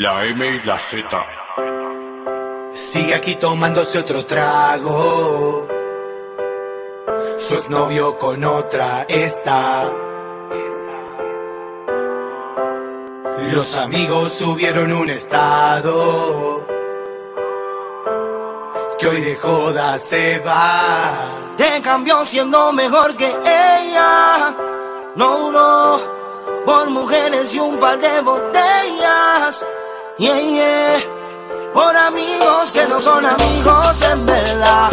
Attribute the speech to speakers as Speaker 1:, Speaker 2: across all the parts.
Speaker 1: La M y la Z.
Speaker 2: Sigue aquí tomándose otro trago. Su exnovio con otra está. Los amigos subieron un estado. Que hoy de joda se va.
Speaker 3: Te cambió siendo mejor que ella. No, no. Por mujeres y un par de botellas. Yeah, yeah. Por amigos que no son amigos en verdad.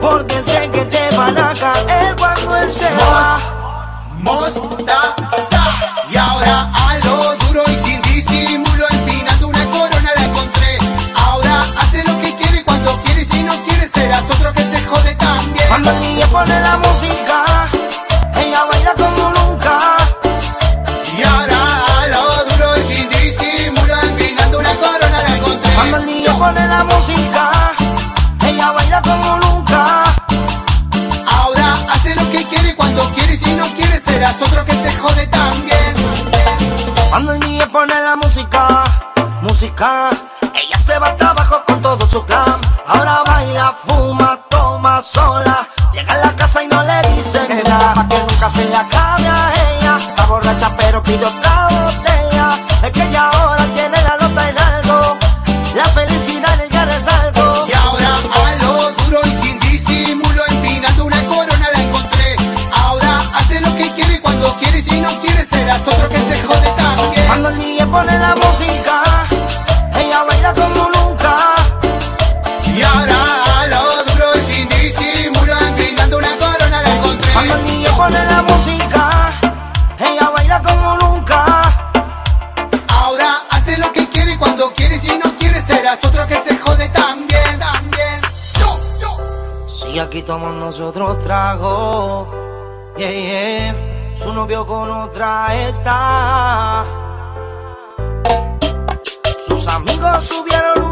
Speaker 3: Porque sé que te van a caer cuando él se va.
Speaker 4: Mostaza. Y ahora a lo duro y sin disimulo, empinando una corona la encontré. Ahora hace lo que quiere cuando quiere, si no quiere serás otro que se jode también.
Speaker 3: Cuando pone la pone la música, ella baila como nunca.
Speaker 4: Ahora hace lo que quiere cuando quiere, si no quiere serás otro que se jode también.
Speaker 3: Cuando el DJ pone la música, música, ella se va hasta abajo con todo su clan. Ahora baila, fuma, toma sola. Llega a la casa y no le dicen nada. Pa' que nunca se le acabe a ella. Está borracha pero pide otra
Speaker 4: también, también. Yo, yo.
Speaker 3: Sigue aquí tomándose otro trago. Yeah, yeah. Su novio con otra está. Sus amigos subieron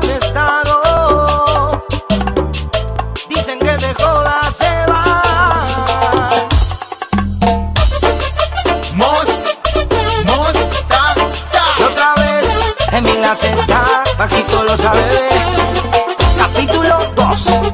Speaker 3: en mi la Z, Maxito lo sabe. Capítulo 2.